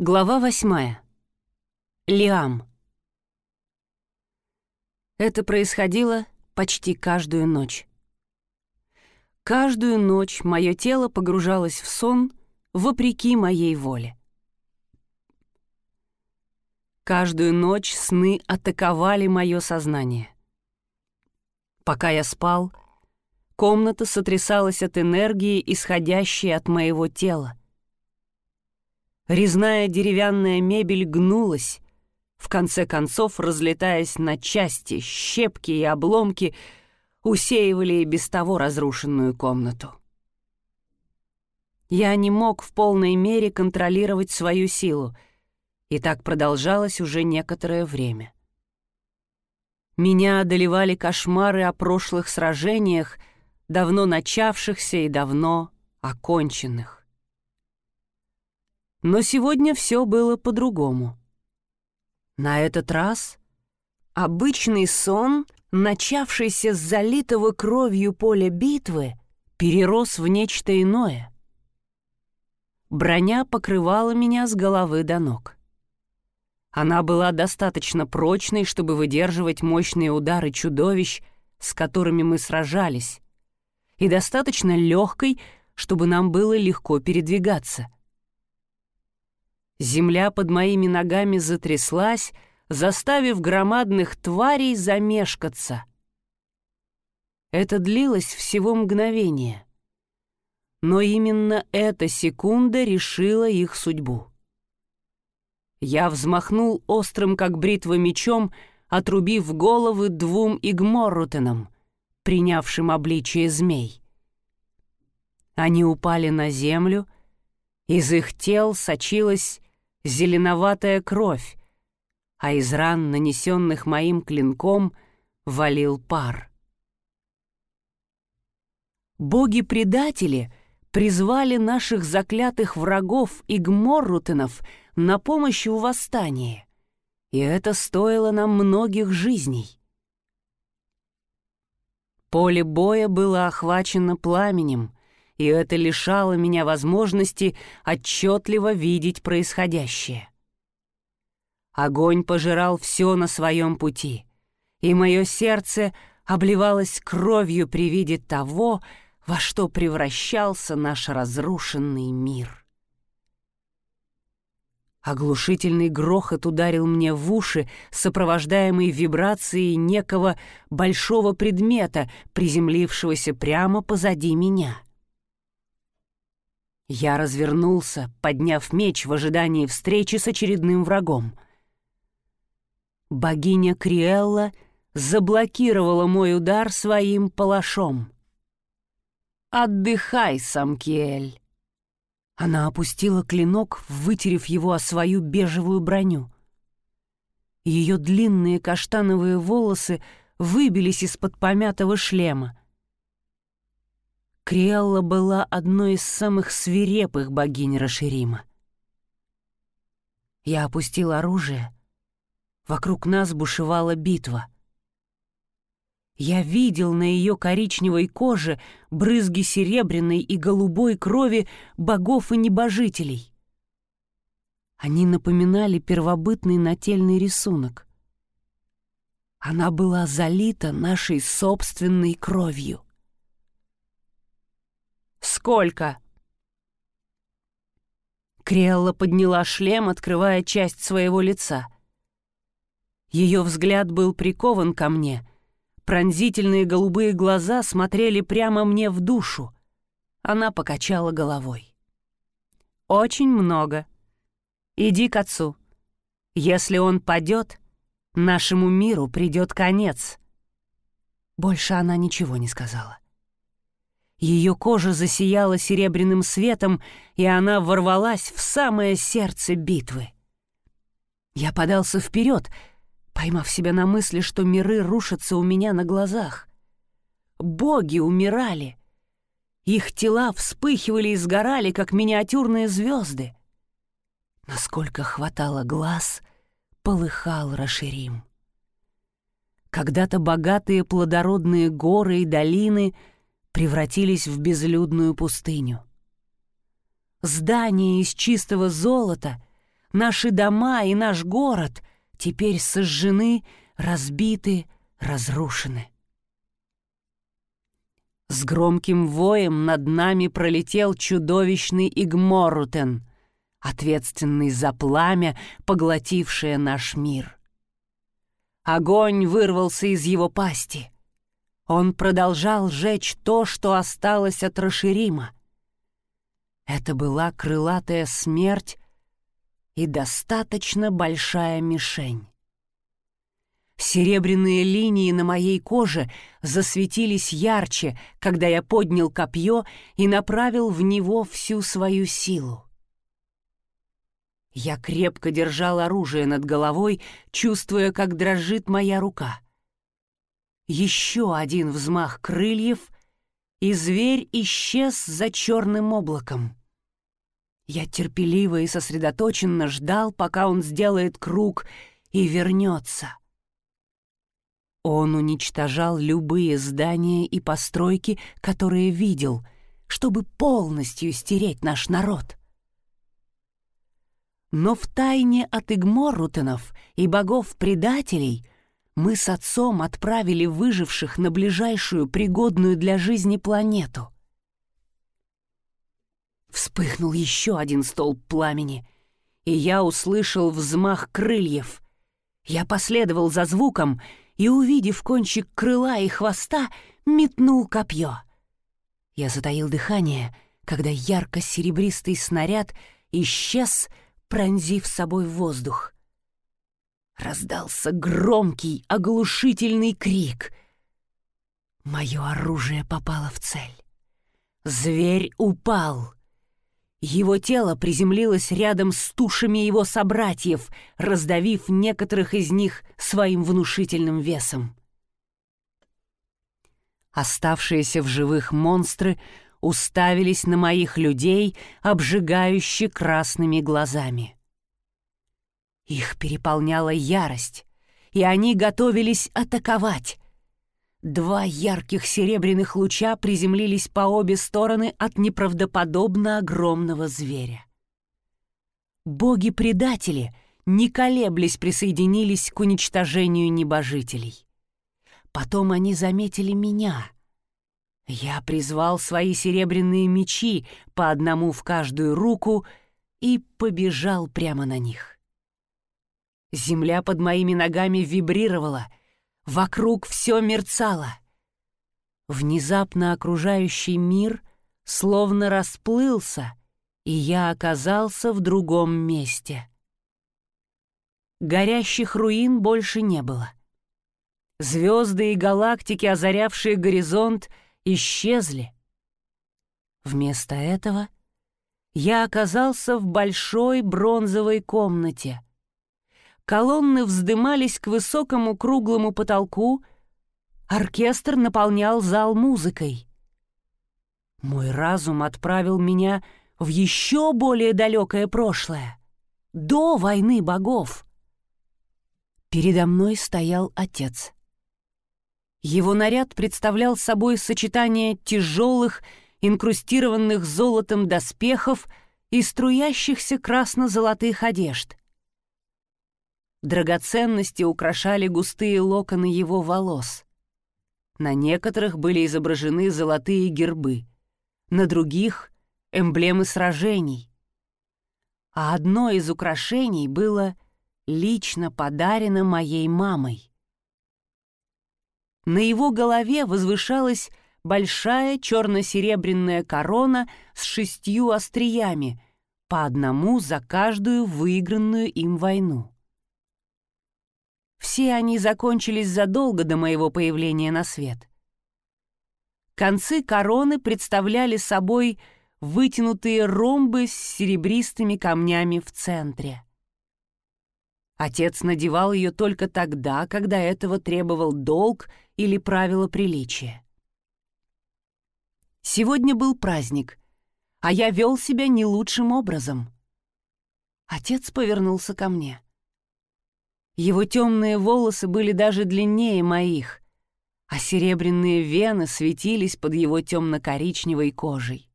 Глава восьмая. Лиам. Это происходило почти каждую ночь. Каждую ночь мое тело погружалось в сон вопреки моей воле. Каждую ночь сны атаковали мое сознание. Пока я спал, комната сотрясалась от энергии, исходящей от моего тела. Резная деревянная мебель гнулась, в конце концов разлетаясь на части, щепки и обломки усеивали и без того разрушенную комнату. Я не мог в полной мере контролировать свою силу, и так продолжалось уже некоторое время. Меня одолевали кошмары о прошлых сражениях, давно начавшихся и давно оконченных. Но сегодня все было по-другому. На этот раз обычный сон, начавшийся с залитого кровью поля битвы, перерос в нечто иное. Броня покрывала меня с головы до ног. Она была достаточно прочной, чтобы выдерживать мощные удары чудовищ, с которыми мы сражались, и достаточно легкой, чтобы нам было легко передвигаться — Земля под моими ногами затряслась, заставив громадных тварей замешкаться. Это длилось всего мгновение. Но именно эта секунда решила их судьбу. Я взмахнул острым, как бритва, мечом, отрубив головы двум игморрутенам, принявшим обличие змей. Они упали на землю, из их тел сочилась зеленоватая кровь, а из ран, нанесенных моим клинком, валил пар. Боги-предатели призвали наших заклятых врагов Игморрутенов на помощь в восстании, и это стоило нам многих жизней. Поле боя было охвачено пламенем, и это лишало меня возможности отчетливо видеть происходящее. Огонь пожирал все на своем пути, и мое сердце обливалось кровью при виде того, во что превращался наш разрушенный мир. Оглушительный грохот ударил мне в уши, сопровождаемый вибрацией некого большого предмета, приземлившегося прямо позади меня. Я развернулся, подняв меч в ожидании встречи с очередным врагом. Богиня Криэлла заблокировала мой удар своим палашом. «Отдыхай, Самкиэль!» Она опустила клинок, вытерев его о свою бежевую броню. Ее длинные каштановые волосы выбились из-под помятого шлема. Криэлла была одной из самых свирепых богинь Раширима. Я опустил оружие. Вокруг нас бушевала битва. Я видел на ее коричневой коже брызги серебряной и голубой крови богов и небожителей. Они напоминали первобытный нательный рисунок. Она была залита нашей собственной кровью. Сколько?» Криэлла подняла шлем, открывая часть своего лица. Ее взгляд был прикован ко мне. Пронзительные голубые глаза смотрели прямо мне в душу. Она покачала головой. «Очень много. Иди к отцу. Если он падет, нашему миру придет конец». Больше она ничего не сказала. Ее кожа засияла серебряным светом, и она ворвалась в самое сердце битвы. Я подался вперед, поймав себя на мысли, что миры рушатся у меня на глазах. Боги умирали. Их тела вспыхивали и сгорали, как миниатюрные звезды. Насколько хватало глаз, полыхал Раширим. Когда-то богатые плодородные горы и долины — превратились в безлюдную пустыню. Здания из чистого золота, наши дома и наш город теперь сожжены, разбиты, разрушены. С громким воем над нами пролетел чудовищный Игморутен, ответственный за пламя, поглотившее наш мир. Огонь вырвался из его пасти. Он продолжал жечь то, что осталось от Раширима. Это была крылатая смерть и достаточно большая мишень. Серебряные линии на моей коже засветились ярче, когда я поднял копье и направил в него всю свою силу. Я крепко держал оружие над головой, чувствуя, как дрожит моя рука. Еще один взмах крыльев, и зверь исчез за черным облаком. Я терпеливо и сосредоточенно ждал, пока он сделает круг и вернется. Он уничтожал любые здания и постройки, которые видел, чтобы полностью стереть наш народ. Но в тайне от Игморрутенов и богов-предателей мы с отцом отправили выживших на ближайшую пригодную для жизни планету. Вспыхнул еще один столб пламени, и я услышал взмах крыльев. Я последовал за звуком — и, увидев кончик крыла и хвоста, метнул копье. Я затаил дыхание, когда ярко-серебристый снаряд исчез, пронзив собой воздух. Раздался громкий, оглушительный крик. Мое оружие попало в цель. Зверь упал — его тело приземлилось рядом с тушами его собратьев, раздавив некоторых из них своим внушительным весом. Оставшиеся в живых монстры уставились на моих людей, обжигающе красными глазами. Их переполняла ярость, и они готовились атаковать. Два ярких серебряных луча приземлились по обе стороны от неправдоподобно огромного зверя. Боги-предатели, не колеблясь, присоединились к уничтожению небожителей. Потом они заметили меня. Я призвал свои серебряные мечи по одному в каждую руку и побежал прямо на них. Земля под моими ногами вибрировала — Вокруг все мерцало. Внезапно окружающий мир словно расплылся, и я оказался в другом месте. Горящих руин больше не было. Звезды и галактики, озарявшие горизонт, исчезли. Вместо этого я оказался в большой бронзовой комнате — Колонны вздымались к высокому круглому потолку, оркестр наполнял зал музыкой. Мой разум отправил меня в еще более далекое прошлое, до войны богов. Передо мной стоял отец. Его наряд представлял собой сочетание тяжелых, инкрустированных золотом доспехов и струящихся красно-золотых одежд. Драгоценности украшали густые локоны его волос. На некоторых были изображены золотые гербы, на других — эмблемы сражений. А одно из украшений было лично подарено моей мамой. На его голове возвышалась большая черно-серебряная корона с шестью остриями, по одному за каждую выигранную им войну. Все они закончились задолго до моего появления на свет. Концы короны представляли собой вытянутые ромбы с серебристыми камнями в центре. Отец надевал ее только тогда, когда этого требовал долг или правило приличия. Сегодня был праздник, а я вел себя не лучшим образом. Отец повернулся ко мне. Его темные волосы были даже длиннее моих, а серебряные вены светились под его темно-коричневой кожей.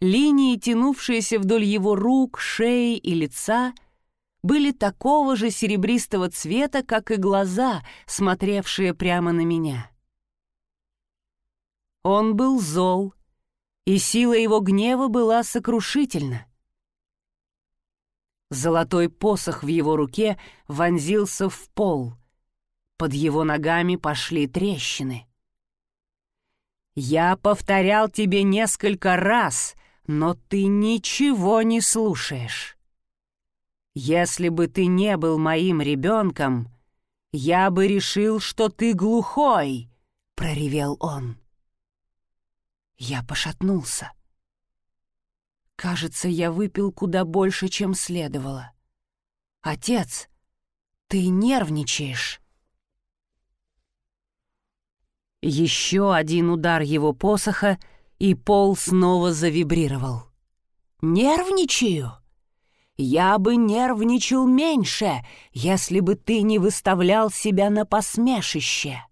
Линии, тянувшиеся вдоль его рук, шеи и лица, были такого же серебристого цвета, как и глаза, смотревшие прямо на меня. Он был зол, и сила его гнева была сокрушительна. Золотой посох в его руке вонзился в пол. Под его ногами пошли трещины. «Я повторял тебе несколько раз, но ты ничего не слушаешь. Если бы ты не был моим ребенком, я бы решил, что ты глухой», — проревел он. Я пошатнулся. Кажется, я выпил куда больше, чем следовало. «Отец, ты нервничаешь!» Еще один удар его посоха, и пол снова завибрировал. «Нервничаю? Я бы нервничал меньше, если бы ты не выставлял себя на посмешище.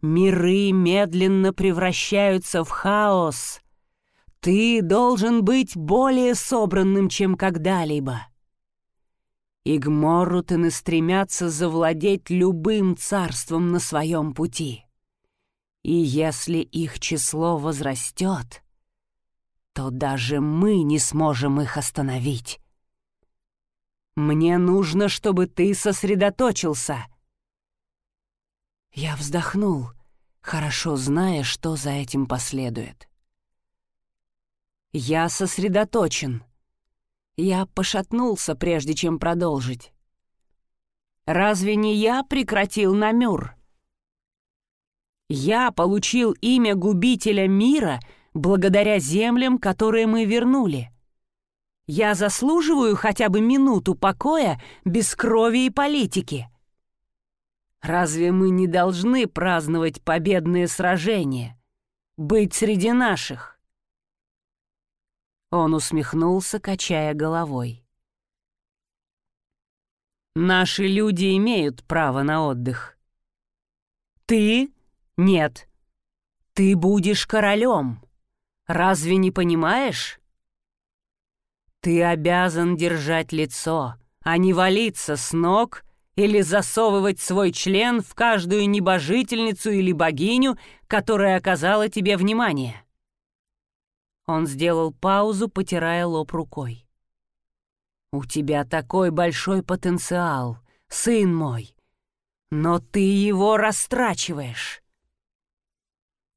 Миры медленно превращаются в хаос, ты должен быть более собранным, чем когда-либо. Игморрутены стремятся завладеть любым царством на своем пути. И если их число возрастет, то даже мы не сможем их остановить. Мне нужно, чтобы ты сосредоточился. Я вздохнул, хорошо зная, что за этим последует. Я сосредоточен. Я пошатнулся, прежде чем продолжить. Разве не я прекратил намюр? Я получил имя губителя мира благодаря землям, которые мы вернули. Я заслуживаю хотя бы минуту покоя без крови и политики. Разве мы не должны праздновать победные сражения, быть среди наших? Он усмехнулся, качая головой. «Наши люди имеют право на отдых». «Ты? Нет. Ты будешь королем. Разве не понимаешь?» «Ты обязан держать лицо, а не валиться с ног или засовывать свой член в каждую небожительницу или богиню, которая оказала тебе внимание. Он сделал паузу, потирая лоб рукой. «У тебя такой большой потенциал, сын мой, но ты его растрачиваешь».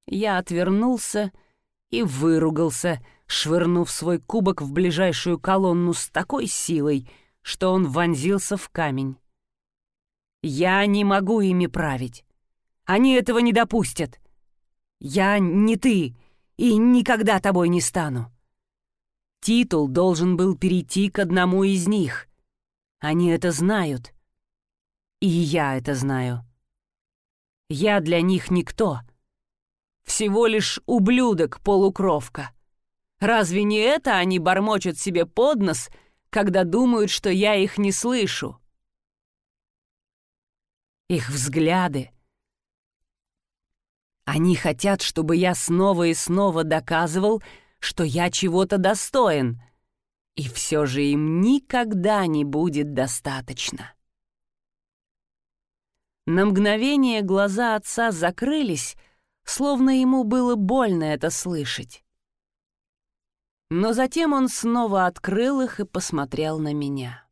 Я отвернулся и выругался, швырнув свой кубок в ближайшую колонну с такой силой, что он вонзился в камень. «Я не могу ими править. Они этого не допустят. Я не ты, и никогда тобой не стану. Титул должен был перейти к одному из них. Они это знают. И я это знаю. Я для них никто. Всего лишь ублюдок-полукровка. Разве не это они бормочут себе под нос, когда думают, что я их не слышу? Их взгляды — они хотят, чтобы я снова и снова доказывал, что я чего-то достоин. И все же им никогда не будет достаточно. На мгновение глаза отца закрылись, словно ему было больно это слышать. Но затем он снова открыл их и посмотрел на меня.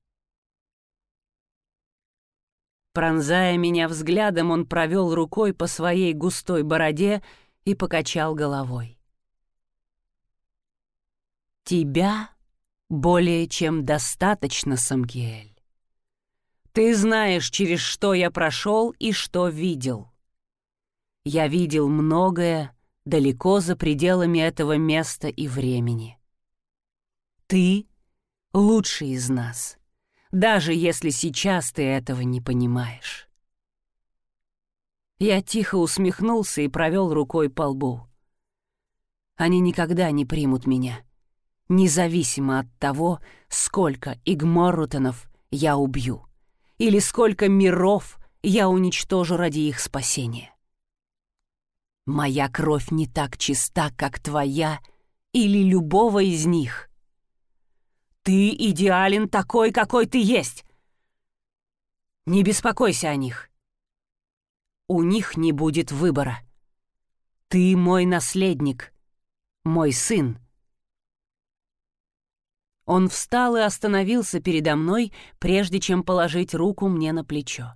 Пронзая меня взглядом, он провел рукой по своей густой бороде и покачал головой. «Тебя более чем достаточно, Самкиэль. Ты знаешь, через что я прошел и что видел. Я видел многое далеко за пределами этого места и времени. Ты — лучший из нас» даже если сейчас ты этого не понимаешь. Я тихо усмехнулся и провел рукой по лбу. Они никогда не примут меня, независимо от того, сколько Игморрутенов я убью или сколько миров я уничтожу ради их спасения. Моя кровь не так чиста, как твоя или любого из них. Ты идеален такой, какой ты есть. Не беспокойся о них. У них не будет выбора. Ты мой наследник, мой сын. Он встал и остановился передо мной, прежде чем положить руку мне на плечо.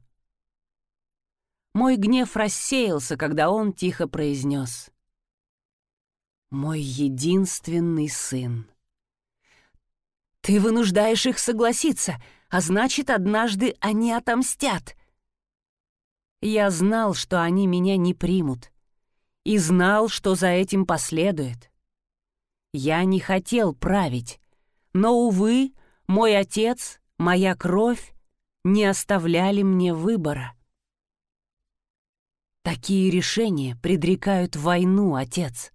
Мой гнев рассеялся, когда он тихо произнес. «Мой единственный сын». «Ты вынуждаешь их согласиться, а значит, однажды они отомстят». Я знал, что они меня не примут, и знал, что за этим последует. Я не хотел править, но, увы, мой отец, моя кровь не оставляли мне выбора. Такие решения предрекают войну, отец.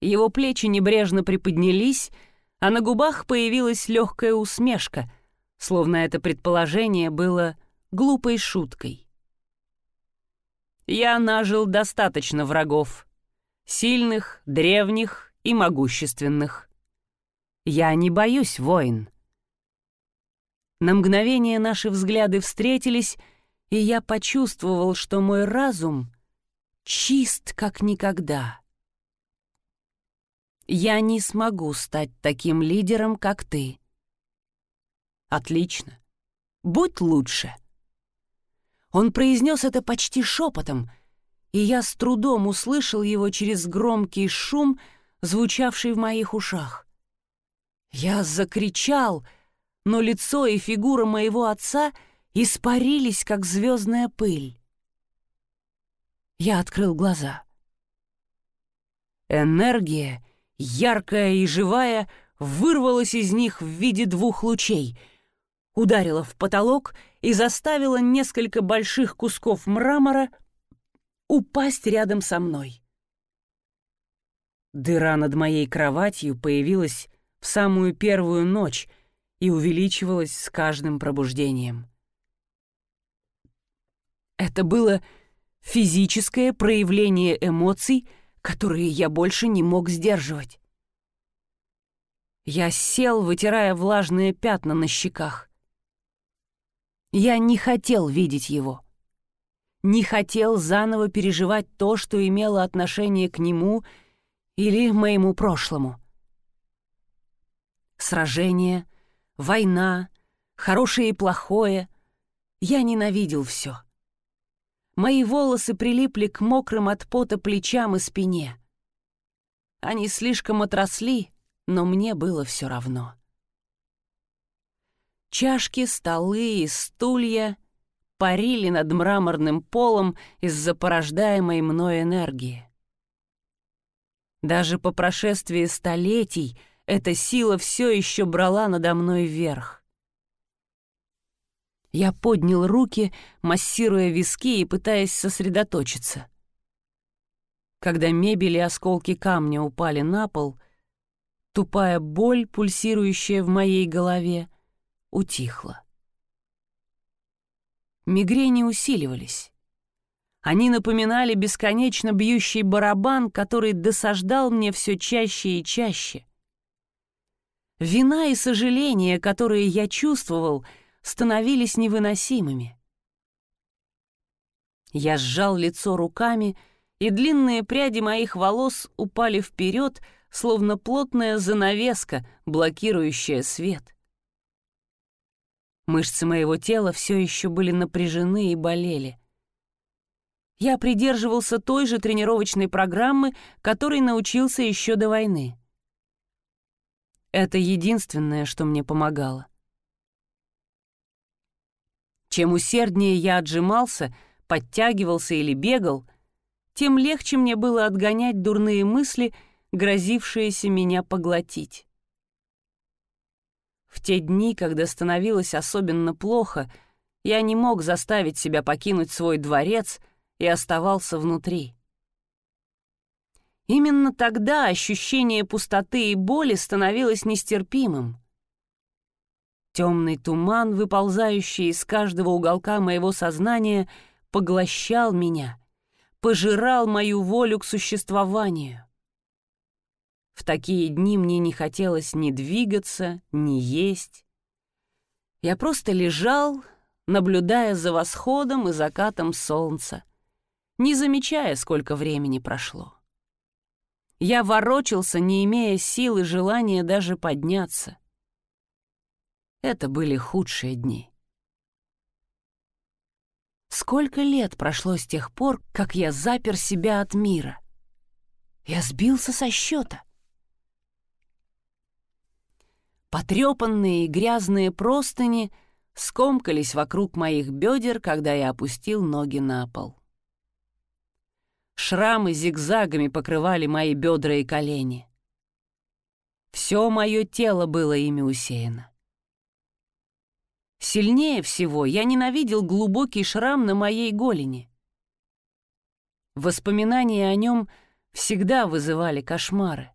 Его плечи небрежно приподнялись, а на губах появилась легкая усмешка, словно это предположение было глупой шуткой. Я нажил достаточно врагов, сильных, древних и могущественных. Я не боюсь войн. На мгновение наши взгляды встретились, и я почувствовал, что мой разум чист как никогда. Я не смогу стать таким лидером, как ты. Отлично. Будь лучше. Он произнес это почти шепотом, и я с трудом услышал его через громкий шум, звучавший в моих ушах. Я закричал, но лицо и фигура моего отца испарились, как звездная пыль. Я открыл глаза. Энергия, яркая и живая, вырвалась из них в виде двух лучей, ударила в потолок и заставила несколько больших кусков мрамора упасть рядом со мной. Дыра над моей кроватью появилась в самую первую ночь и увеличивалась с каждым пробуждением. Это было физическое проявление эмоций, которые я больше не мог сдерживать. Я сел, вытирая влажные пятна на щеках. Я не хотел видеть его. Не хотел заново переживать то, что имело отношение к нему или моему прошлому. Сражение, война, хорошее и плохое. Я ненавидел все. Мои волосы прилипли к мокрым от пота плечам и спине. Они слишком отросли, но мне было все равно. Чашки, столы и стулья парили над мраморным полом из-за порождаемой мной энергии. Даже по прошествии столетий — эта сила все еще брала надо мной вверх. Я поднял руки, массируя виски и пытаясь сосредоточиться. Когда мебель и осколки камня упали на пол, тупая боль, пульсирующая в моей голове, утихла. Мигрени усиливались. Они напоминали бесконечно бьющий барабан, который досаждал мне все чаще и чаще. Вина и сожаление, которые я чувствовал, становились невыносимыми. Я сжал лицо руками, и длинные пряди моих волос упали вперед, словно плотная занавеска, блокирующая свет. Мышцы моего тела все еще были напряжены и болели. Я придерживался той же тренировочной программы, которой научился еще до войны. Это единственное, что мне помогало. Чем усерднее я отжимался, подтягивался или бегал, тем легче мне было отгонять дурные мысли, грозившиеся меня поглотить. В те дни, когда становилось особенно плохо, я не мог заставить себя покинуть свой дворец и оставался внутри. Именно тогда ощущение пустоты и боли становилось нестерпимым. Темный туман, выползающий из каждого уголка моего сознания, поглощал меня, пожирал мою волю к существованию. В такие дни мне не хотелось ни двигаться, ни есть. Я просто лежал, наблюдая за восходом и закатом солнца, не замечая, сколько времени прошло. Я ворочался, не имея сил и желания даже подняться. Это были худшие дни. Сколько лет прошло с тех пор, как я запер себя от мира? Я сбился со счета. Потрепанные и грязные простыни скомкались вокруг моих бедер, когда я опустил ноги на пол. Шрамы зигзагами покрывали мои бедра и колени. Все мое тело было ими усеяно. Сильнее всего я ненавидел глубокий шрам на моей голени. Воспоминания о нем всегда вызывали кошмары.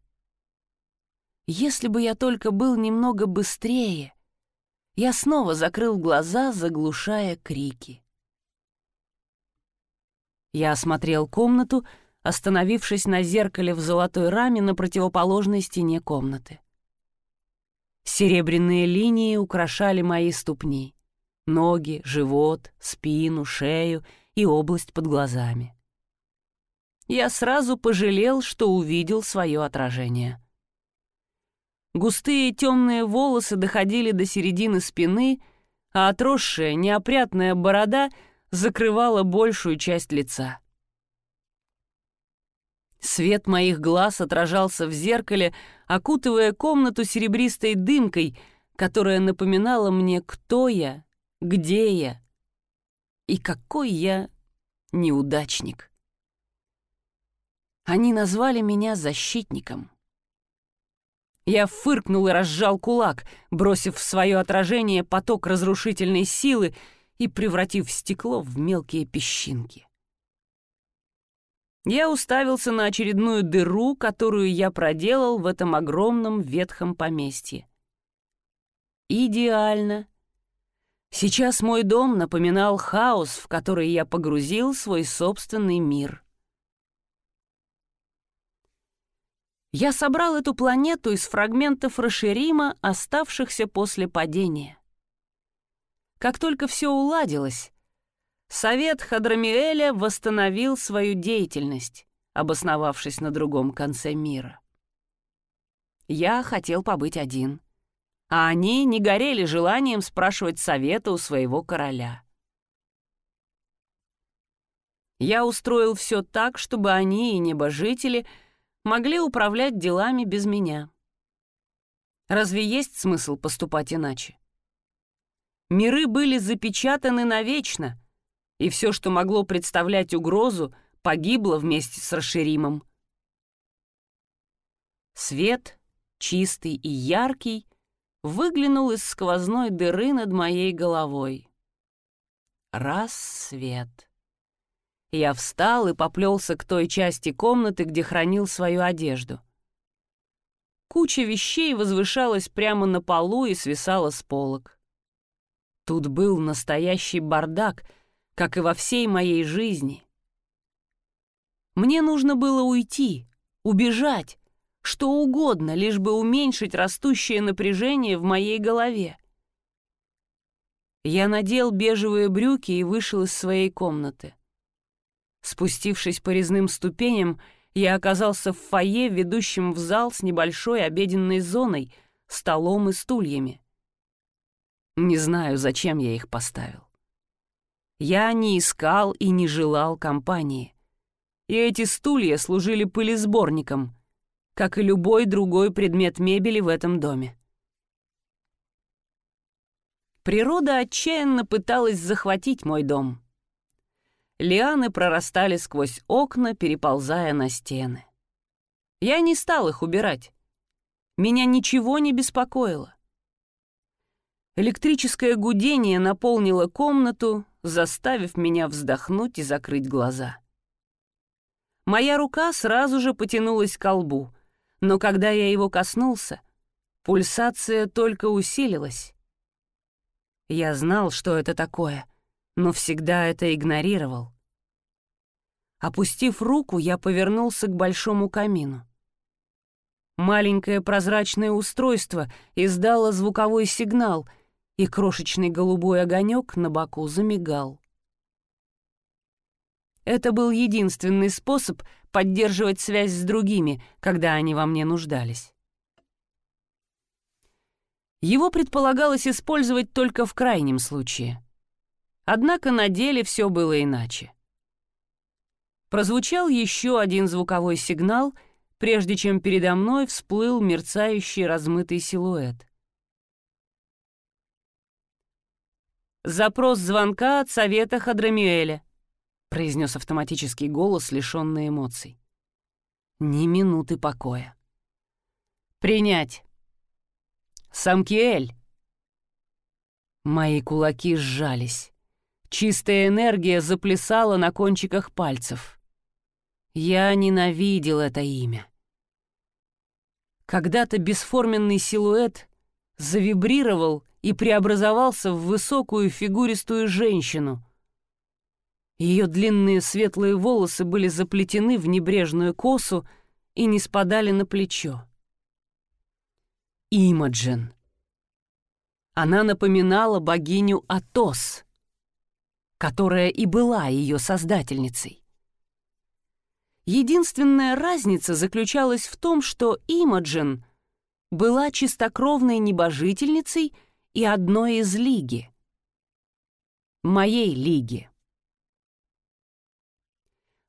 Если бы я только был немного быстрее, я снова закрыл глаза, заглушая крики. Я осмотрел комнату, остановившись на зеркале в золотой раме на противоположной стене комнаты. Серебряные линии украшали мои ступни, ноги, живот, спину, шею и область под глазами. Я сразу пожалел, что увидел свое отражение — Густые темные волосы доходили до середины спины, а отросшая неопрятная борода закрывала большую часть лица. Свет моих глаз отражался в зеркале, окутывая комнату серебристой дымкой, которая напоминала мне, кто я, где я и какой я неудачник. Они назвали меня защитником — я фыркнул и разжал кулак, бросив в свое отражение поток разрушительной силы и превратив стекло в мелкие песчинки. Я уставился на очередную дыру, которую я проделал в этом огромном ветхом поместье. Идеально. Сейчас мой дом напоминал хаос, в который я погрузил свой собственный мир. Я собрал эту планету из фрагментов Рашерима, оставшихся после падения. Как только все уладилось, Совет Хадрамиэля восстановил свою деятельность, обосновавшись на другом конце мира. Я хотел побыть один, а они не горели желанием спрашивать совета у своего короля. Я устроил все так, чтобы они и небожители — могли управлять делами без меня. Разве есть смысл поступать иначе? Миры были запечатаны навечно, и все, что могло представлять угрозу, погибло вместе с расширимом. Свет, чистый и яркий, выглянул из сквозной дыры над моей головой. Рассвет. Я встал и поплелся к той части комнаты, где хранил свою одежду. Куча вещей возвышалась прямо на полу и свисала с полок. Тут был настоящий бардак, как и во всей моей жизни. Мне нужно было уйти, убежать, что угодно, лишь бы уменьшить растущее напряжение в моей голове. Я надел бежевые брюки и вышел из своей комнаты. Спустившись по резным ступеням, я оказался в фойе, ведущем в зал с небольшой обеденной зоной, столом и стульями. Не знаю, зачем я их поставил. Я не искал и не желал компании. И эти стулья служили пылесборником, как и любой другой предмет мебели в этом доме. Природа отчаянно пыталась захватить мой дом — Лианы прорастали сквозь окна, переползая на стены. Я не стал их убирать. Меня ничего не беспокоило. Электрическое гудение наполнило комнату, заставив меня вздохнуть и закрыть глаза. Моя рука сразу же потянулась к колбу, но когда я его коснулся, пульсация только усилилась. Я знал, что это такое — но всегда это игнорировал. Опустив руку, я повернулся к большому камину. Маленькое прозрачное устройство издало звуковой сигнал, и крошечный голубой огонек на боку замигал. Это был единственный способ поддерживать связь с другими, когда они во мне нуждались. Его предполагалось использовать только в крайнем случае. Однако на деле все было иначе. Прозвучал еще один звуковой сигнал, прежде чем передо мной всплыл мерцающий размытый силуэт. «Запрос звонка от совета Хадрамюэля», — произнес автоматический голос, лишенный эмоций. Ни минуты покоя. «Принять». «Самкиэль!» Мои кулаки сжались. Чистая энергия заплясала на кончиках пальцев. Я ненавидел это имя. Когда-то бесформенный силуэт завибрировал и преобразовался в высокую фигуристую женщину. Ее длинные светлые волосы были заплетены в небрежную косу и не спадали на плечо. Имаджен. Она напоминала богиню Атос, которая и была ее создательницей. Единственная разница заключалась в том, что Имаджен была чистокровной небожительницей и одной из лиги. Моей лиги.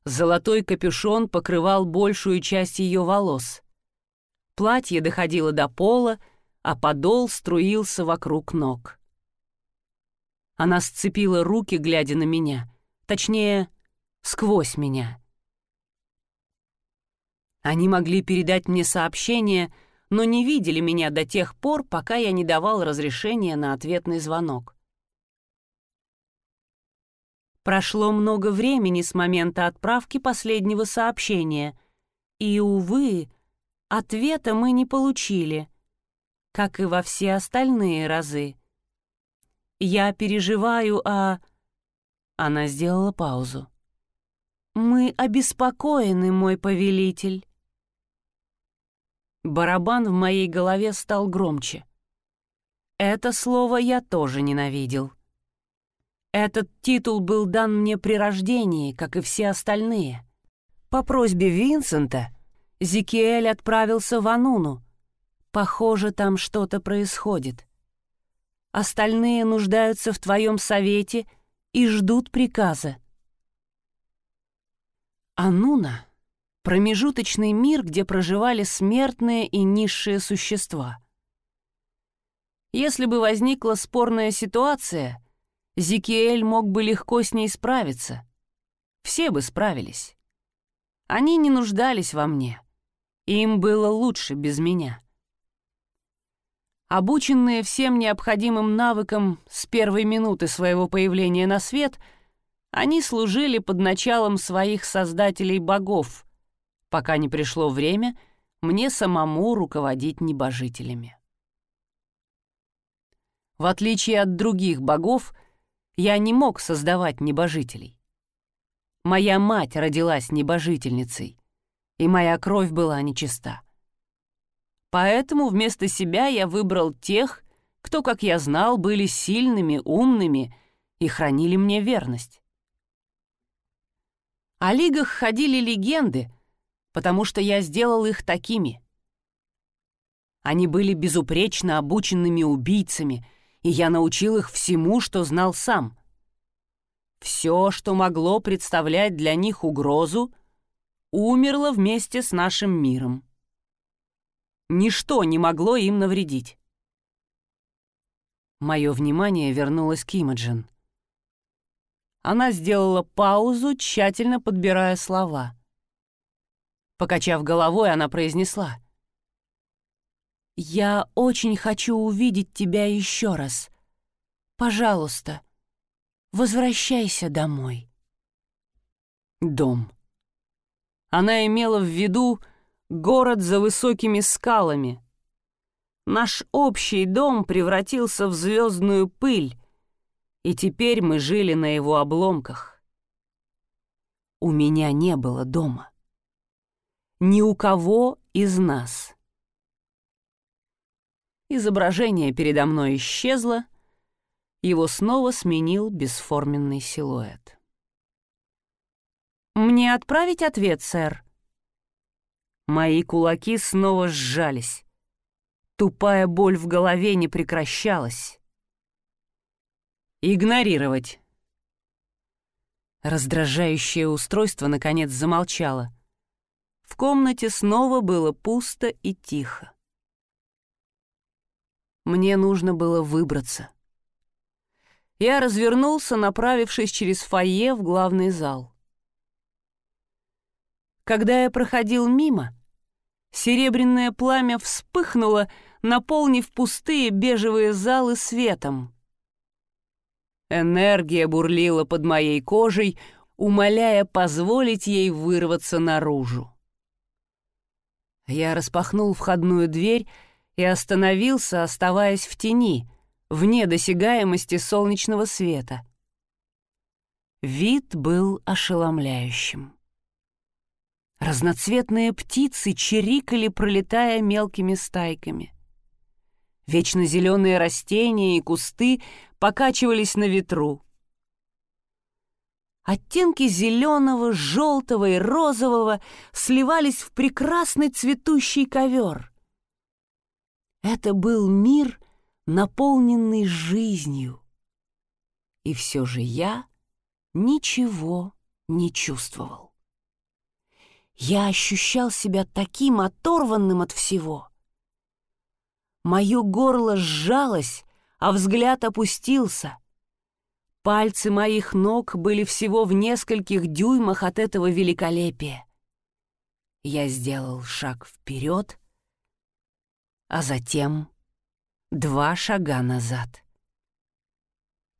Золотой капюшон покрывал большую часть ее волос. Платье доходило до пола, а подол струился вокруг ног. Она сцепила руки, глядя на меня, точнее, сквозь меня. Они могли передать мне сообщение, но не видели меня до тех пор, пока я не давал разрешения на ответный звонок. Прошло много времени с момента отправки последнего сообщения, и, увы, Ответа мы не получили, как и во все остальные разы. Я переживаю о... Она сделала паузу. «Мы обеспокоены, мой повелитель». Барабан в моей голове стал громче. Это слово я тоже ненавидел. Этот титул был дан мне при рождении, как и все остальные. По просьбе Винсента Зикиэль отправился в Ануну. Похоже, там что-то происходит. Остальные нуждаются в твоем совете и ждут приказа. Ануна — промежуточный мир, где проживали смертные и низшие существа. Если бы возникла спорная ситуация, Зикиэль мог бы легко с ней справиться. Все бы справились. Они не нуждались во мне. Им было лучше без меня. Обученные всем необходимым навыкам с первой минуты своего появления на свет, они служили под началом своих создателей-богов, пока не пришло время мне самому руководить небожителями. В отличие от других богов, я не мог создавать небожителей. Моя мать родилась небожительницей, и моя кровь была нечиста. Поэтому вместо себя я выбрал тех, кто, как я знал, были сильными, умными и хранили мне верность. О лигах ходили легенды, потому что я сделал их такими. Они были безупречно обученными убийцами, и я научил их всему, что знал сам. Все, что могло представлять для них угрозу — умерло вместе с нашим миром. Ничто не могло им навредить. Мое внимание вернулось к Имаджин. Она сделала паузу, тщательно подбирая слова. Покачав головой, она произнесла. «Я очень хочу увидеть тебя еще раз. Пожалуйста, возвращайся домой». Дом. Она имела в виду город за высокими скалами. Наш общий дом превратился в звездную пыль, и теперь мы жили на его обломках. У меня не было дома. Ни у кого из нас. изображение передо мной исчезло, его снова сменил бесформенный силуэт. «Мне отправить ответ, сэр?» Мои кулаки снова сжались. Тупая боль в голове не прекращалась. «Игнорировать». Раздражающее устройство наконец замолчало. В комнате снова было пусто и тихо. Мне нужно было выбраться. Я развернулся, направившись через фойе в главный зал. Когда я проходил мимо, серебряное пламя вспыхнуло, наполнив пустые бежевые залы светом. Энергия бурлила под моей кожей, умоляя позволить ей вырваться наружу. Я распахнул входную дверь и остановился, оставаясь в тени, вне досягаемости солнечного света. Вид был ошеломляющим. Разноцветные птицы чирикали, пролетая мелкими стайками. Вечно зеленые растения и кусты покачивались на ветру. Оттенки зеленого, желтого и розового сливались в прекрасный цветущий ковер. Это был мир, наполненный жизнью. И все же я ничего не чувствовал. Я ощущал себя таким оторванным от всего. Мое горло сжалось, а взгляд опустился. Пальцы моих ног были всего в нескольких дюймах от этого великолепия. Я сделал шаг вперед, а затем два шага назад.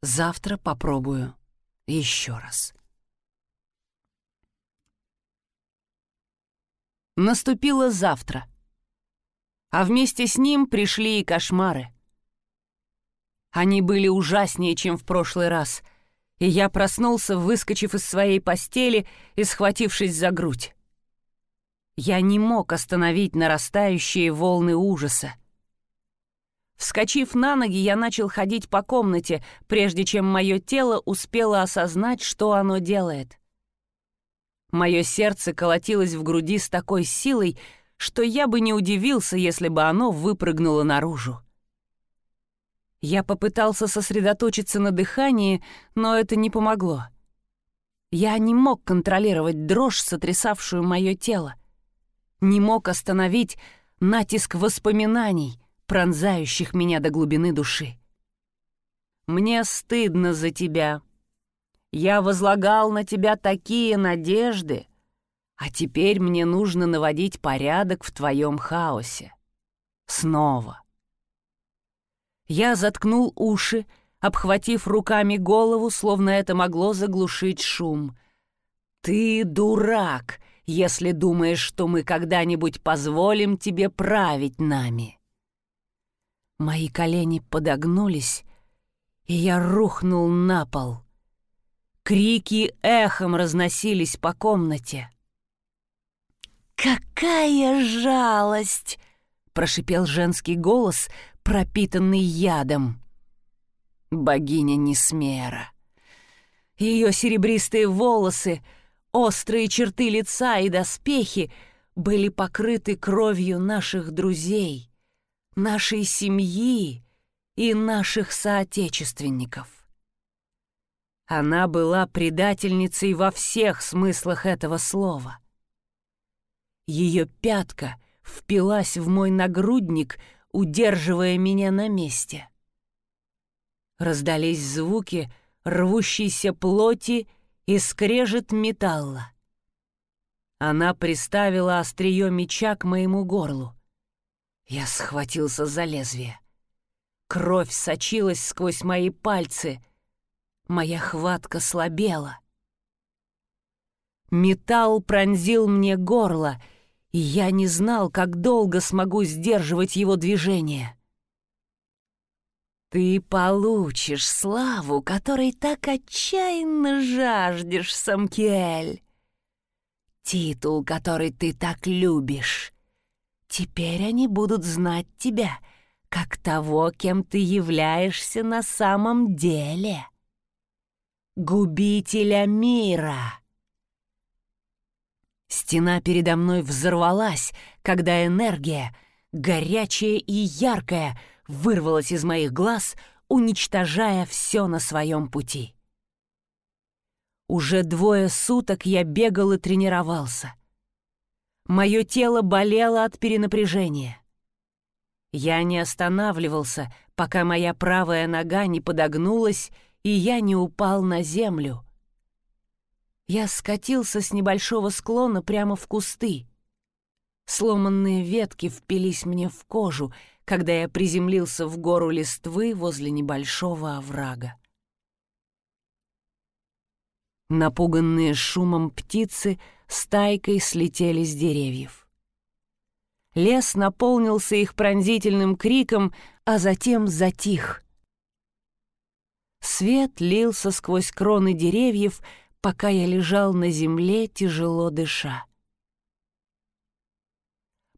Завтра попробую еще раз. Наступило завтра, а вместе с ним пришли и кошмары. Они были ужаснее, чем в прошлый раз, и я проснулся, выскочив из своей постели и схватившись за грудь. Я не мог остановить нарастающие волны ужаса. Вскочив на ноги, я начал ходить по комнате, прежде чем мое тело успело осознать, что оно делает. Мое сердце колотилось в груди с такой силой, что я бы не удивился, если бы оно выпрыгнуло наружу. Я попытался сосредоточиться на дыхании, но это не помогло. Я не мог контролировать дрожь, сотрясавшую мое тело. Не мог остановить натиск воспоминаний, пронзающих меня до глубины души. «Мне стыдно за тебя. Я возлагал на тебя такие надежды, а теперь мне нужно наводить порядок в твоем хаосе. Снова». Я заткнул уши, обхватив руками голову, словно это могло заглушить шум. «Ты дурак, если думаешь, что мы когда-нибудь позволим тебе править нами». Мои колени подогнулись, и я рухнул на пол. Крики эхом разносились по комнате. «Какая жалость!» — прошипел женский голос, пропитанный ядом. Богиня Несмера. Ее серебристые волосы, острые черты лица и доспехи были покрыты кровью наших друзей, нашей семьи и наших соотечественников. Она была предательницей во всех смыслах этого слова. Ее пятка впилась в мой нагрудник, удерживая меня на месте. Раздались звуки рвущейся плоти и скрежет металла. Она приставила острие меча к моему горлу. Я схватился за лезвие. Кровь сочилась сквозь мои пальцы. Моя хватка слабела. Металл пронзил мне горло — и я не знал, как долго смогу сдерживать его движение. «Ты получишь славу, которой так отчаянно жаждешь, Самкиэль. Титул, который ты так любишь. Теперь они будут знать тебя, как того, кем ты являешься на самом деле. Губителя мира. Стена передо мной взорвалась, когда энергия, горячая и яркая, вырвалась из моих глаз, уничтожая все на своем пути. Уже двое суток я бегал и тренировался. Мое тело болело от перенапряжения. Я не останавливался, пока моя правая нога не подогнулась, и я не упал на землю. Я скатился с небольшого склона прямо в кусты. Сломанные ветки впились мне в кожу, когда я приземлился в гору листвы возле небольшого оврага. Напуганные шумом птицы стайкой слетели с деревьев. Лес наполнился их пронзительным криком, а затем затих. Свет лился сквозь кроны деревьев, пока я лежал на земле, тяжело дыша.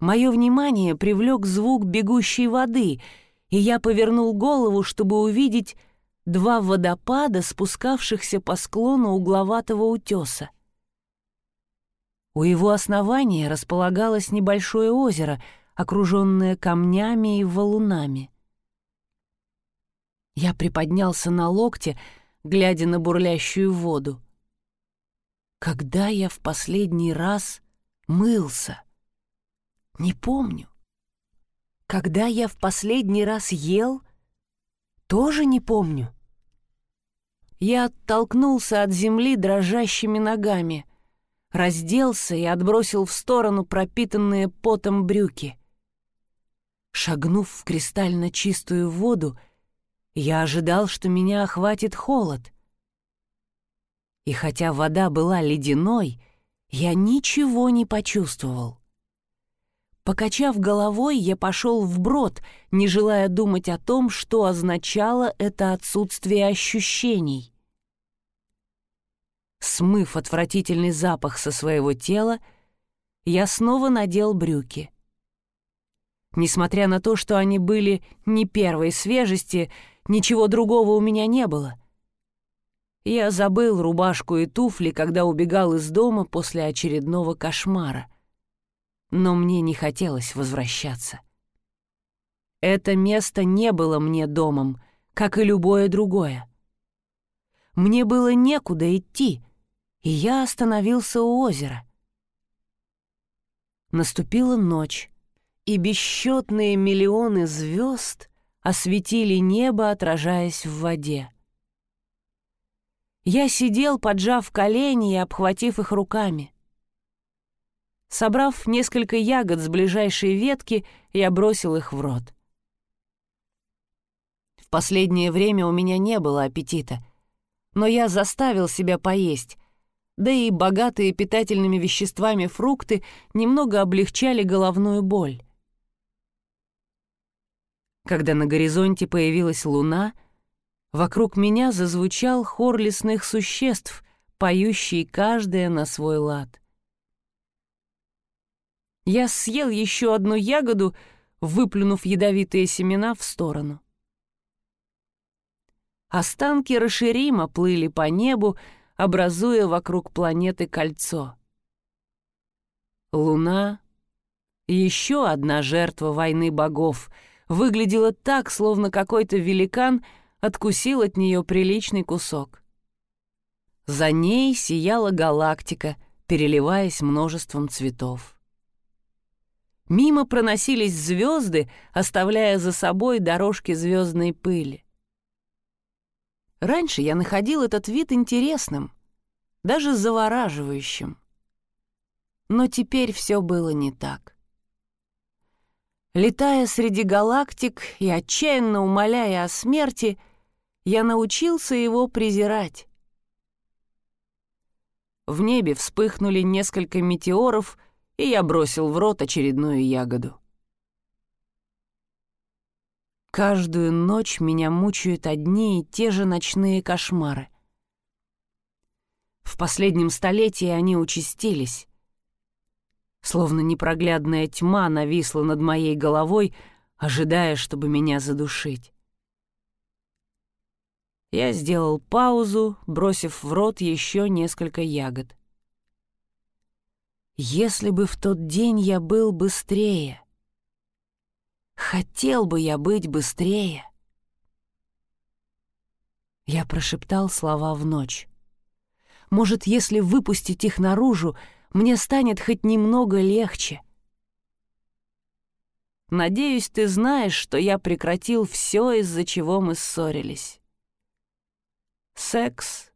Мое внимание привлек звук бегущей воды, и я повернул голову, чтобы увидеть два водопада, спускавшихся по склону угловатого утеса. У его основания располагалось небольшое озеро, окруженное камнями и валунами. Я приподнялся на локте, глядя на бурлящую воду. Когда я в последний раз мылся? Не помню. Когда я в последний раз ел? Тоже не помню. Я оттолкнулся от земли дрожащими ногами, разделся и отбросил в сторону пропитанные потом брюки. Шагнув в кристально чистую воду, я ожидал, что меня охватит холод. И хотя вода была ледяной, я ничего не почувствовал. Покачав головой, я пошел вброд, не желая думать о том, что означало это отсутствие ощущений. Смыв отвратительный запах со своего тела, я снова надел брюки. Несмотря на то, что они были не первой свежести, ничего другого у меня не было. Я забыл рубашку и туфли, когда убегал из дома после очередного кошмара — но мне не хотелось возвращаться. Это место не было мне домом, как и любое другое. Мне было некуда идти, и я остановился у озера. Наступила ночь, и бесчетные миллионы звезд осветили небо, отражаясь в воде. Я сидел, поджав колени и обхватив их руками. Собрав несколько ягод с ближайшей ветки, я бросил их в рот. В последнее время у меня не было аппетита, но я заставил себя поесть, да и богатые питательными веществами фрукты немного облегчали головную боль. Когда на горизонте появилась луна, вокруг меня зазвучал хор лесных существ, поющий каждое на свой лад. Я съел еще одну ягоду, выплюнув ядовитые семена в сторону. Останки Раширима плыли по небу, образуя вокруг планеты кольцо. Луна, еще одна жертва войны богов, выглядела так, словно какой-то великан откусил от нее приличный кусок. За ней сияла галактика, переливаясь множеством цветов. Мимо проносились звезды, оставляя за собой дорожки звездной пыли. Раньше я находил этот вид интересным, даже завораживающим. Но теперь все было не так. Летая среди галактик и отчаянно умоляя о смерти, я научился его презирать. В небе вспыхнули несколько метеоров — и я бросил в рот очередную ягоду. Каждую ночь меня мучают одни и те же ночные кошмары. В последнем столетии они участились. Словно непроглядная тьма нависла над моей головой, ожидая, чтобы меня задушить. Я сделал паузу, бросив в рот еще несколько ягод. Если бы в тот день я был быстрее. Хотел бы я быть быстрее. Я прошептал слова в ночь. Может, если выпустить их наружу, мне станет хоть немного легче. Надеюсь, ты знаешь, что я прекратил все, из-за чего мы ссорились. Секс,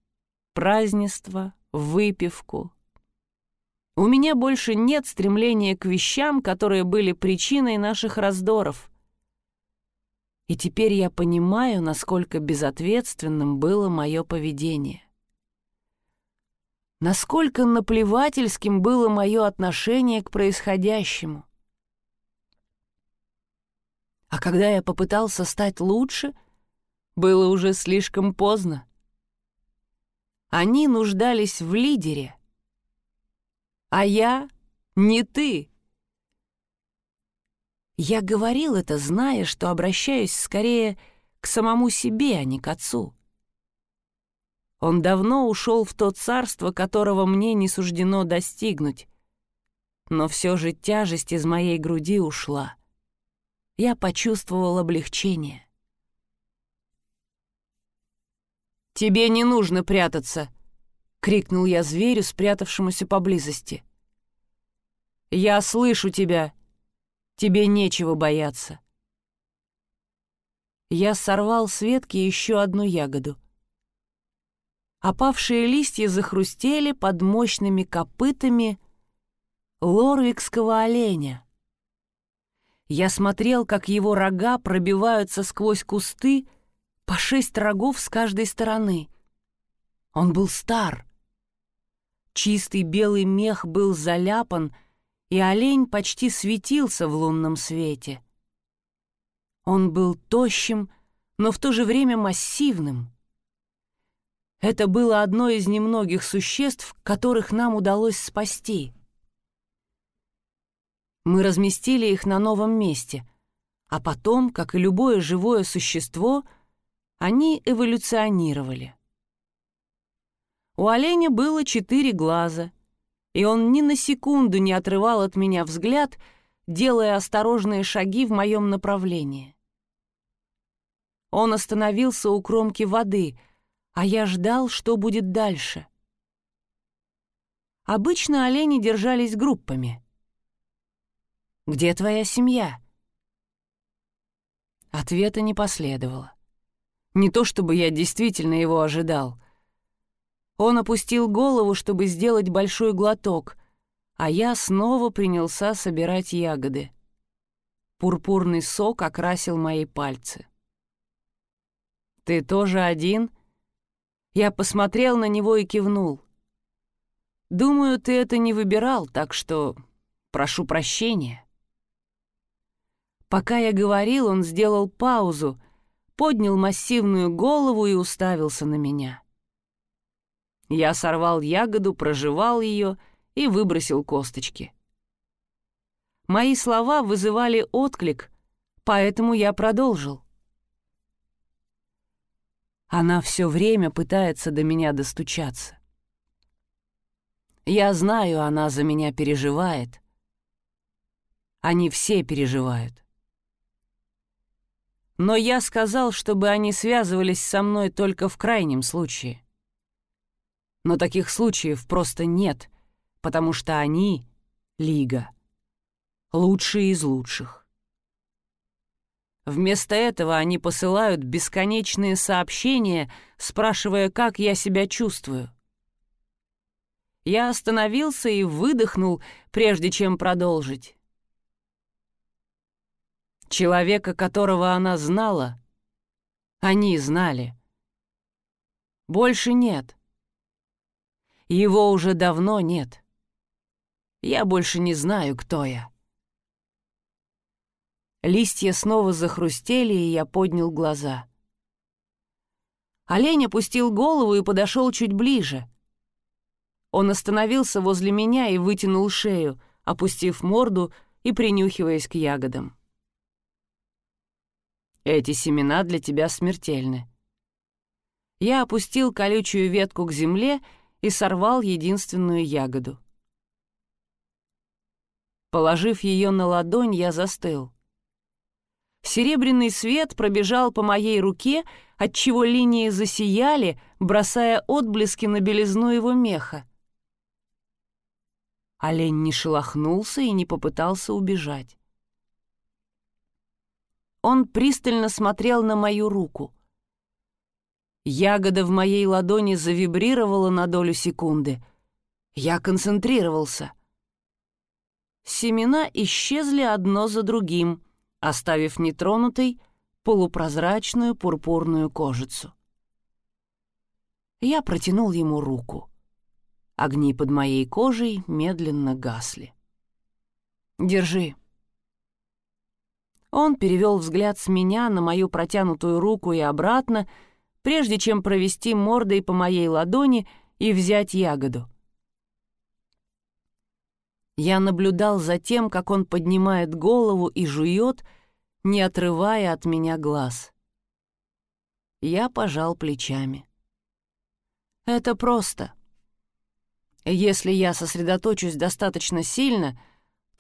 празднество, выпивку. У меня больше нет стремления к вещам, которые были причиной наших раздоров. И теперь я понимаю, насколько безответственным было мое поведение насколько наплевательским было мое отношение к происходящему. А когда я попытался стать лучше, было уже слишком поздно. Они нуждались в лидере, а я не ты. Я говорил это, зная, что обращаюсь скорее к самому себе, а не к отцу. Он давно ушел в то царство, которого мне не суждено достигнуть. Но все же тяжесть из моей груди ушла. Я почувствовал облегчение. «Тебе не нужно прятаться!» — крикнул я зверю, спрятавшемуся поблизости. «Я слышу тебя! Тебе нечего бояться!» Я сорвал с ветки еще одну ягоду. Опавшие листья захрустели под мощными копытами лорвикского оленя. Я смотрел, как его рога пробиваются сквозь кусты по шесть рогов с каждой стороны. Он был стар. Чистый белый мех был заляпан, и олень почти светился в лунном свете. Он был тощим, но в то же время массивным. Это было одно из немногих существ, которых нам удалось спасти. Мы разместили их на новом месте, а потом, как и любое живое существо, они эволюционировали. У оленя было четыре глаза, и он ни на секунду не отрывал от меня взгляд, делая осторожные шаги в моем направлении. Он остановился у кромки воды — а я ждал, что будет дальше. Обычно олени держались группами. «Где твоя семья?» Ответа не последовало. Не то чтобы я действительно его ожидал. Он опустил голову, чтобы сделать большой глоток, а я снова принялся собирать ягоды. Пурпурный сок окрасил мои пальцы. «Ты тоже один?» Я посмотрел на него и кивнул. «Думаю, ты это не выбирал, так что прошу прощения». Пока я говорил, он сделал паузу, поднял массивную голову и уставился на меня. Я сорвал ягоду, прожевал ее и выбросил косточки. Мои слова вызывали отклик, поэтому я продолжил. Она все время пытается до меня достучаться. Я знаю, она за меня переживает. Они все переживают. Но я сказал, чтобы они связывались со мной только в крайнем случае. Но таких случаев просто нет, потому что они — Лига, лучшие из лучших. Вместо этого они посылают бесконечные сообщения, спрашивая, как я себя чувствую. Я остановился и выдохнул, прежде чем продолжить. Человека, которого она знала, они знали. Больше нет. Его уже давно нет. Я больше не знаю, кто я. Листья снова захрустели, и я поднял глаза. Олень опустил голову и подошел чуть ближе. Он остановился возле меня и вытянул шею, опустив морду и принюхиваясь к ягодам. Эти семена для тебя смертельны. Я опустил колючую ветку к земле и сорвал единственную ягоду. Положив ее на ладонь, я застыл. Серебряный свет пробежал по моей руке, отчего линии засияли, бросая отблески на белизну его меха. Олень не шелохнулся и не попытался убежать. Он пристально смотрел на мою руку. Ягода в моей ладони завибрировала на долю секунды. Я концентрировался. Семена исчезли одно за другим, оставив нетронутой полупрозрачную пурпурную кожицу. Я протянул ему руку. Огни под моей кожей медленно гасли. «Держи», он перевел взгляд с меня на мою протянутую руку и обратно, прежде чем провести мордой по моей ладони и взять ягоду. Я наблюдал за тем, как он поднимает голову и жует, не отрывая от меня глаз. Я пожал плечами. Это просто. Если я сосредоточусь достаточно сильно —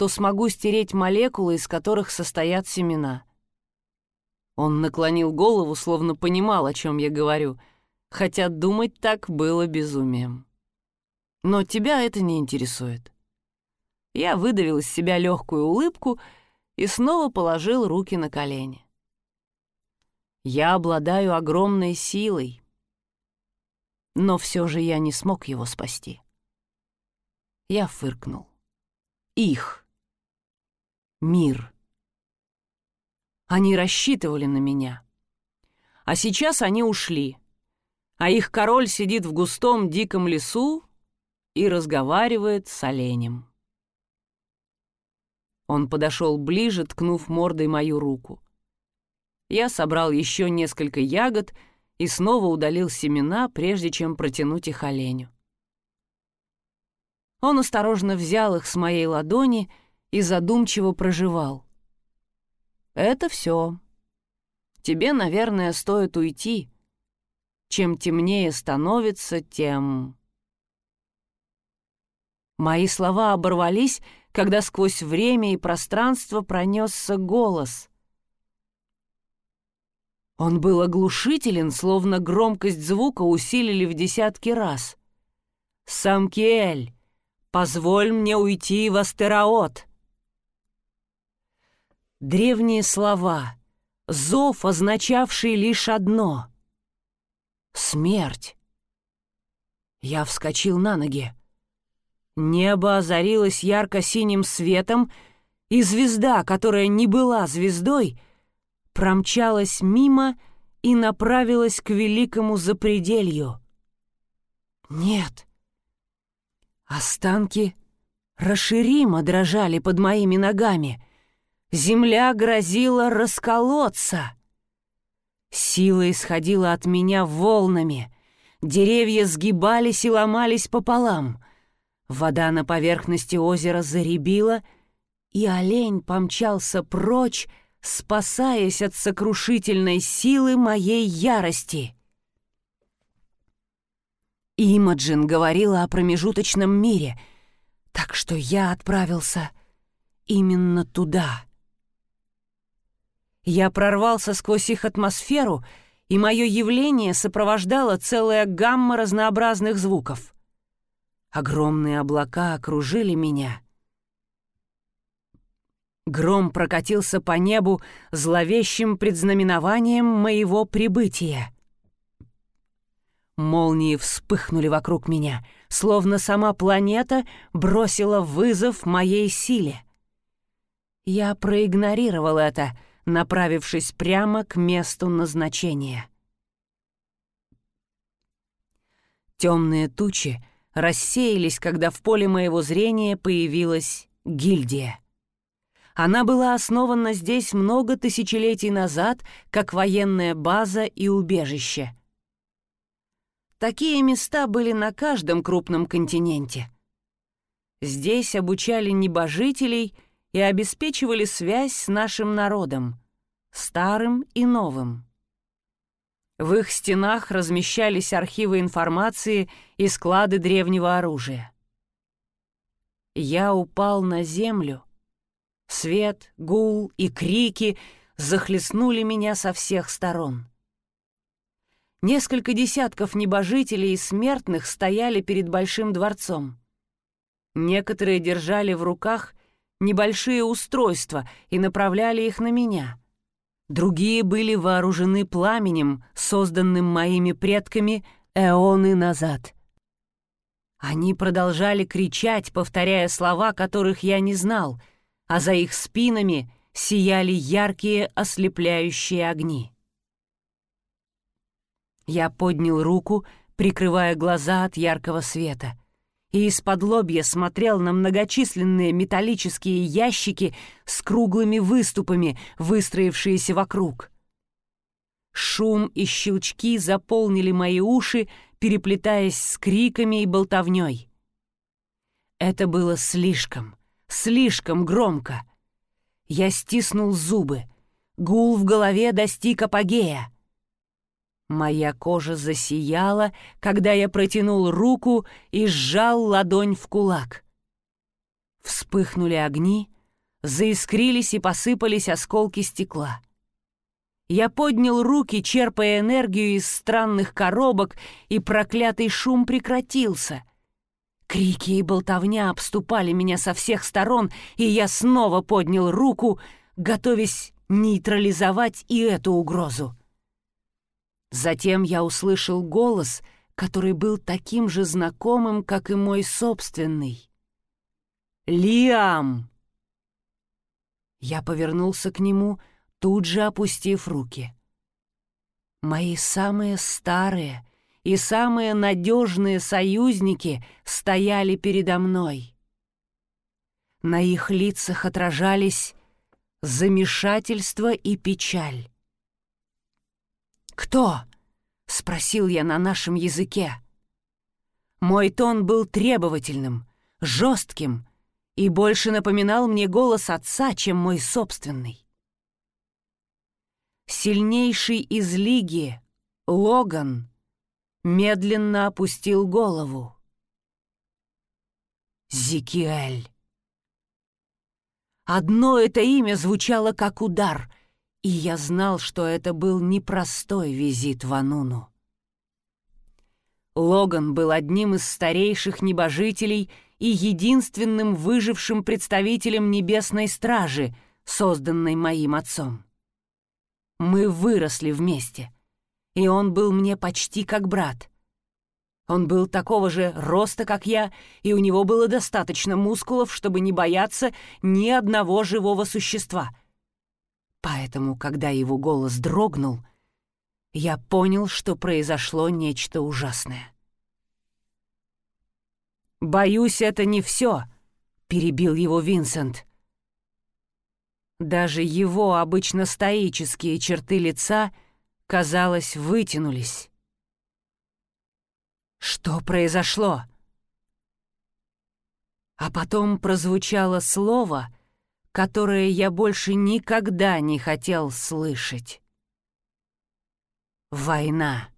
то смогу стереть молекулы, из которых состоят семена. Он наклонил голову, словно понимал, о чем я говорю, хотя думать так было безумием. Но тебя это не интересует. Я выдавил из себя легкую улыбку и снова положил руки на колени. Я обладаю огромной силой, но все же я не смог его спасти. Я фыркнул. Их мир. Они рассчитывали на меня. А сейчас они ушли, а их король сидит в густом диком лесу и разговаривает с оленем. Он подошел ближе, ткнув мордой мою руку. Я собрал еще несколько ягод и снова удалил семена, прежде чем протянуть их оленю. Он осторожно взял их с моей ладони и задумчиво проживал. «Это все. Тебе, наверное, стоит уйти. Чем темнее становится, тем...» Мои слова оборвались, когда сквозь время и пространство пронесся голос. Он был оглушителен, словно громкость звука усилили в десятки раз. «Самкиэль, позволь мне уйти в Астераот!» Древние слова, зов, означавший лишь одно — смерть. Я вскочил на ноги. Небо озарилось ярко-синим светом, и звезда, которая не была звездой, промчалась мимо и направилась к великому запределью. Нет. Останки расширимо дрожали под моими ногами — Земля грозила расколоться. Сила исходила от меня волнами. Деревья сгибались и ломались пополам. Вода на поверхности озера заребила, и олень помчался прочь, спасаясь от сокрушительной силы моей ярости. Имаджин говорила о промежуточном мире, так что я отправился именно туда. Я прорвался сквозь их атмосферу, и мое явление сопровождало целая гамма разнообразных звуков. Огромные облака окружили меня. Гром прокатился по небу зловещим предзнаменованием моего прибытия. Молнии вспыхнули вокруг меня, словно сама планета бросила вызов моей силе. Я проигнорировал это — направившись прямо к месту назначения. Темные тучи рассеялись, когда в поле моего зрения появилась гильдия. Она была основана здесь много тысячелетий назад как военная база и убежище. Такие места были на каждом крупном континенте. Здесь обучали небожителей — и обеспечивали связь с нашим народом, старым и новым. В их стенах размещались архивы информации и склады древнего оружия. Я упал на землю. Свет, гул и крики захлестнули меня со всех сторон. Несколько десятков небожителей и смертных стояли перед большим дворцом. Некоторые держали в руках небольшие устройства и направляли их на меня. Другие были вооружены пламенем, созданным моими предками эоны назад. Они продолжали кричать, повторяя слова, которых я не знал, а за их спинами сияли яркие ослепляющие огни. Я поднял руку, прикрывая глаза от яркого света — и из-под лобья смотрел на многочисленные металлические ящики с круглыми выступами, выстроившиеся вокруг. Шум и щелчки заполнили мои уши, переплетаясь с криками и болтовней. Это было слишком, слишком громко. Я стиснул зубы. Гул в голове достиг апогея. Моя кожа засияла, когда я протянул руку и сжал ладонь в кулак. Вспыхнули огни, заискрились и посыпались осколки стекла. Я поднял руки, черпая энергию из странных коробок, и проклятый шум прекратился. Крики и болтовня обступали меня со всех сторон, и я снова поднял руку, готовясь нейтрализовать и эту угрозу. Затем я услышал голос, который был таким же знакомым, как и мой собственный. «Лиам!» Я повернулся к нему, тут же опустив руки. Мои самые старые и самые надежные союзники стояли передо мной. На их лицах отражались замешательство и печаль. «Кто?» — спросил я на нашем языке. Мой тон был требовательным, жестким и больше напоминал мне голос отца, чем мой собственный. Сильнейший из лиги, Логан, медленно опустил голову. Зикиэль. Одно это имя звучало как удар — и я знал, что это был непростой визит в Ануну. Логан был одним из старейших небожителей и единственным выжившим представителем Небесной Стражи, созданной моим отцом. Мы выросли вместе, и он был мне почти как брат. Он был такого же роста, как я, и у него было достаточно мускулов, чтобы не бояться ни одного живого существа — Поэтому, когда его голос дрогнул, я понял, что произошло нечто ужасное. «Боюсь, это не все», — перебил его Винсент. Даже его обычно стоические черты лица, казалось, вытянулись. Что произошло? А потом прозвучало слово — которое я больше никогда не хотел слышать. Война.